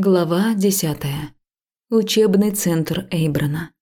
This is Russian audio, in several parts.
Глава 10. Учебный центр Эйбрана.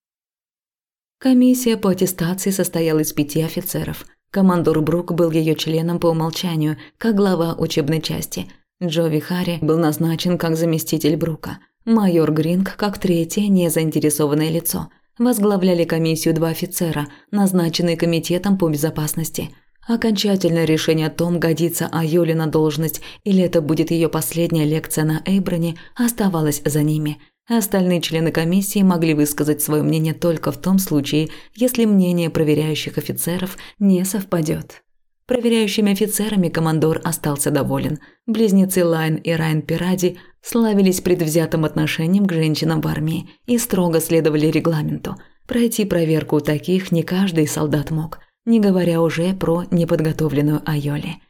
Комиссия по аттестации состояла из пяти офицеров. Командор Брук был ее членом по умолчанию, как глава учебной части. Джо Вихари был назначен как заместитель Брука. Майор Гринг как третье незаинтересованное лицо. Возглавляли комиссию два офицера, назначенные комитетом по безопасности – Окончательное решение о том, годится Айоли на должность или это будет ее последняя лекция на Эйброне, оставалось за ними. Остальные члены комиссии могли высказать свое мнение только в том случае, если мнение проверяющих офицеров не совпадет. Проверяющими офицерами командор остался доволен. Близнецы Лайн и Райн Пиради славились предвзятым отношением к женщинам в армии и строго следовали регламенту. Пройти проверку таких не каждый солдат мог не говоря уже про неподготовленную Айоли.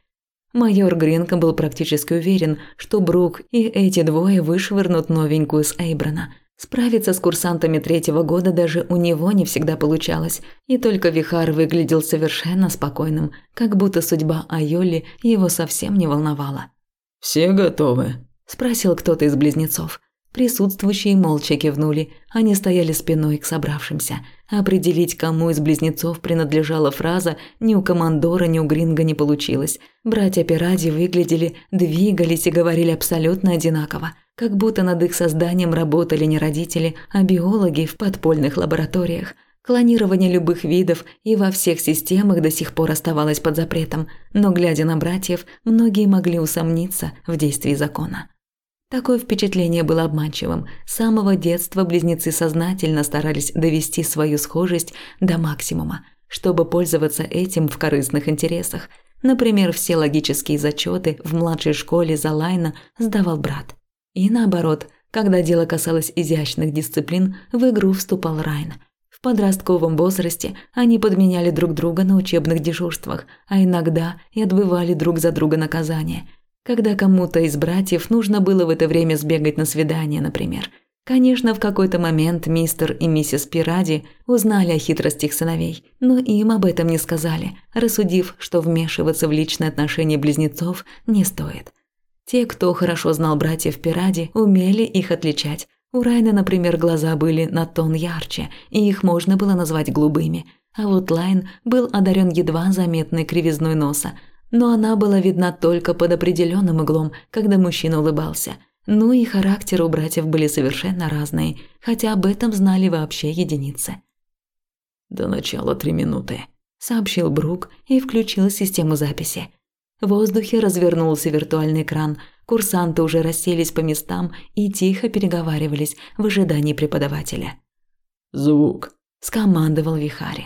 Майор Гринко был практически уверен, что Брук и эти двое вышвырнут новенькую с Эйбрана. Справиться с курсантами третьего года даже у него не всегда получалось, и только Вихар выглядел совершенно спокойным, как будто судьба Айоли его совсем не волновала. «Все готовы?» – спросил кто-то из близнецов. Присутствующие молча кивнули, они стояли спиной к собравшимся. Определить, кому из близнецов принадлежала фраза, ни у командора, ни у Гринга не получилось. Братья Пиради выглядели, двигались и говорили абсолютно одинаково, как будто над их созданием работали не родители, а биологи в подпольных лабораториях. Клонирование любых видов и во всех системах до сих пор оставалось под запретом, но глядя на братьев, многие могли усомниться в действии закона. Такое впечатление было обманчивым. С самого детства близнецы сознательно старались довести свою схожесть до максимума, чтобы пользоваться этим в корыстных интересах. Например, все логические зачеты в младшей школе за Лайна сдавал брат. И наоборот, когда дело касалось изящных дисциплин, в игру вступал Райн. В подростковом возрасте они подменяли друг друга на учебных дежурствах, а иногда и отбывали друг за друга наказания – когда кому-то из братьев нужно было в это время сбегать на свидание, например. Конечно, в какой-то момент мистер и миссис Пиради узнали о хитростях сыновей, но им об этом не сказали, рассудив, что вмешиваться в личные отношения близнецов не стоит. Те, кто хорошо знал братьев Пиради, умели их отличать. У Райна, например, глаза были на тон ярче, и их можно было назвать голубыми. А вот Лайн был одарен едва заметной кривизной носа, но она была видна только под определенным углом, когда мужчина улыбался. Ну и характеры у братьев были совершенно разные, хотя об этом знали вообще единицы. «До начала три минуты», – сообщил Брук и включил систему записи. В воздухе развернулся виртуальный экран, курсанты уже расселись по местам и тихо переговаривались в ожидании преподавателя. «Звук», – скомандовал Вихари.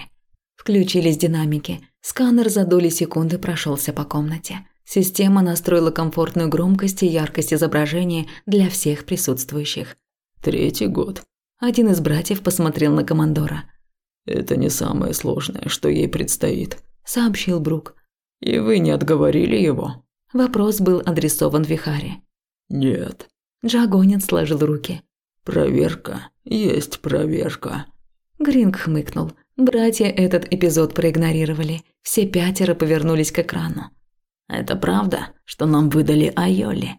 Включились динамики – Сканер за доли секунды прошелся по комнате. Система настроила комфортную громкость и яркость изображения для всех присутствующих. Третий год. Один из братьев посмотрел на командора. Это не самое сложное, что ей предстоит, сообщил Брук. И вы не отговорили его? Вопрос был адресован Вихаре. Нет. Джагонин сложил руки. Проверка есть проверка. Гринг хмыкнул. Братья этот эпизод проигнорировали. Все пятеро повернулись к экрану. «Это правда, что нам выдали Айоли?»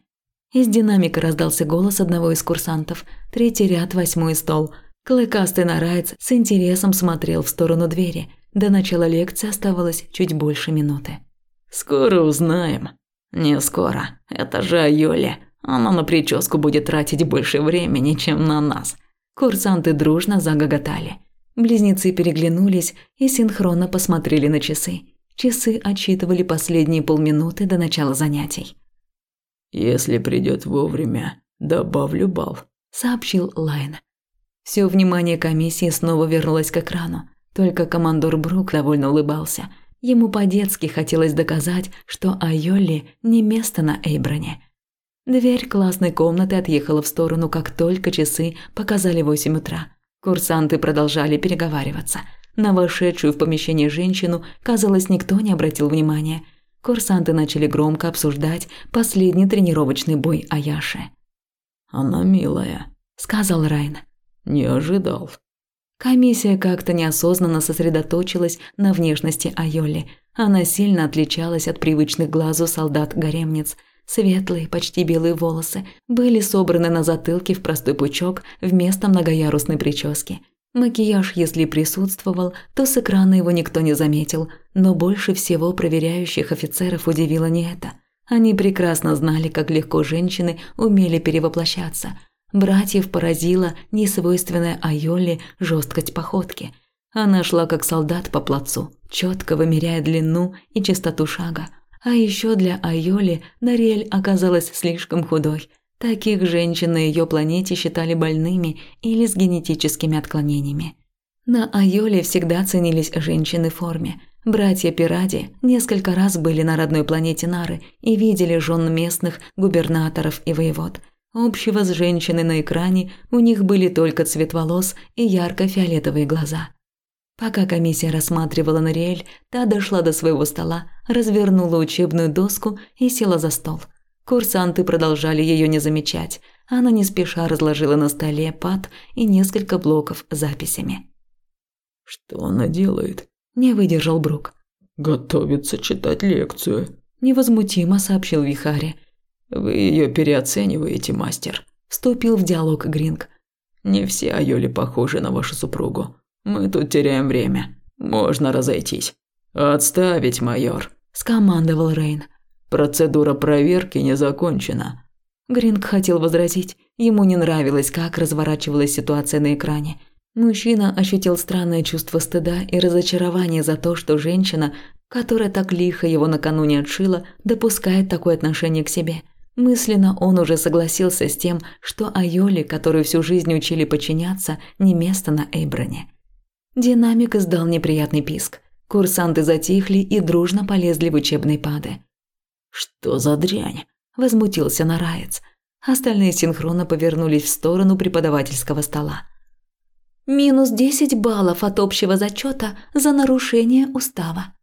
Из динамика раздался голос одного из курсантов. Третий ряд, восьмой стол. Клыкастый нараец с интересом смотрел в сторону двери. До начала лекции оставалось чуть больше минуты. «Скоро узнаем». «Не скоро. Это же Айоли. Она на прическу будет тратить больше времени, чем на нас». Курсанты дружно загоготали. Близнецы переглянулись и синхронно посмотрели на часы. Часы отсчитывали последние полминуты до начала занятий. «Если придет вовремя, добавлю бал», – сообщил Лайн. Все внимание комиссии снова вернулось к экрану. Только командор Брук довольно улыбался. Ему по-детски хотелось доказать, что Айоли не место на Эйброне. Дверь классной комнаты отъехала в сторону, как только часы показали восемь утра. Курсанты продолжали переговариваться. На вошедшую в помещение женщину, казалось, никто не обратил внимания. Курсанты начали громко обсуждать последний тренировочный бой Аяши. «Она милая», – сказал Райн. «Не ожидал». Комиссия как-то неосознанно сосредоточилась на внешности Айоли. Она сильно отличалась от привычных глазу солдат-гаремниц. Светлые, почти белые волосы были собраны на затылке в простой пучок вместо многоярусной прически. Макияж, если присутствовал, то с экрана его никто не заметил, но больше всего проверяющих офицеров удивило не это. Они прекрасно знали, как легко женщины умели перевоплощаться. Братьев поразила несвойственная Айоле жесткость походки. Она шла как солдат по плацу, четко вымеряя длину и частоту шага – а еще для Айоли Нариэль оказалась слишком худой. Таких женщин на ее планете считали больными или с генетическими отклонениями. На Айоле всегда ценились женщины в форме. Братья Пиради несколько раз были на родной планете Нары и видели жен местных губернаторов и воевод. Общего с женщиной на экране у них были только цвет волос и ярко-фиолетовые глаза – Пока комиссия рассматривала Нориэль, та дошла до своего стола, развернула учебную доску и села за стол. Курсанты продолжали ее не замечать. Она не спеша разложила на столе пад и несколько блоков с записями. «Что она делает?» – не выдержал Брук. «Готовится читать лекцию», – невозмутимо сообщил Вихари. «Вы ее переоцениваете, мастер», – вступил в диалог Гринг. «Не все Айоли похожи на вашу супругу. Мы тут теряем время. Можно разойтись. Отставить, майор, скомандовал Рейн. Процедура проверки не закончена. Гринг хотел возразить. Ему не нравилось, как разворачивалась ситуация на экране. Мужчина ощутил странное чувство стыда и разочарования за то, что женщина, которая так лихо его накануне отшила, допускает такое отношение к себе. Мысленно он уже согласился с тем, что Айоли, которую всю жизнь учили подчиняться, не место на Эйброне. Динамик издал неприятный писк. Курсанты затихли и дружно полезли в учебные пады. «Что за дрянь?» – возмутился Нараец. Остальные синхронно повернулись в сторону преподавательского стола. «Минус десять баллов от общего зачета за нарушение устава».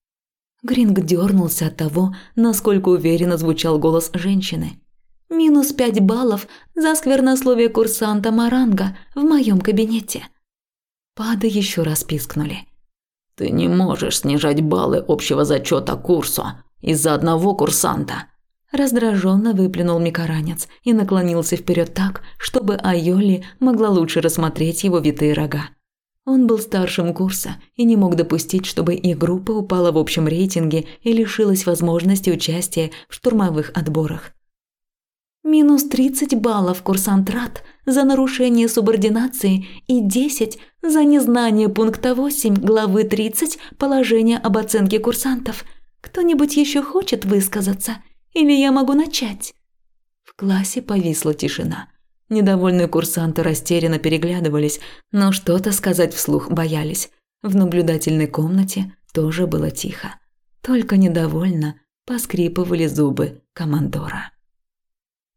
Гринг дернулся от того, насколько уверенно звучал голос женщины. «Минус пять баллов за сквернословие курсанта Маранга в моем кабинете». Пады еще раз пискнули. «Ты не можешь снижать баллы общего зачета курсу из-за одного курсанта!» Раздраженно выплюнул Микаранец и наклонился вперед так, чтобы Айоли могла лучше рассмотреть его витые рога. Он был старшим курса и не мог допустить, чтобы их группа упала в общем рейтинге и лишилась возможности участия в штурмовых отборах. Минус 30 баллов курсант РАД за нарушение субординации и 10 за незнание пункта 8 главы 30 положения об оценке курсантов. Кто-нибудь еще хочет высказаться? Или я могу начать?» В классе повисла тишина. Недовольные курсанты растерянно переглядывались, но что-то сказать вслух боялись. В наблюдательной комнате тоже было тихо. Только недовольно поскрипывали зубы командора.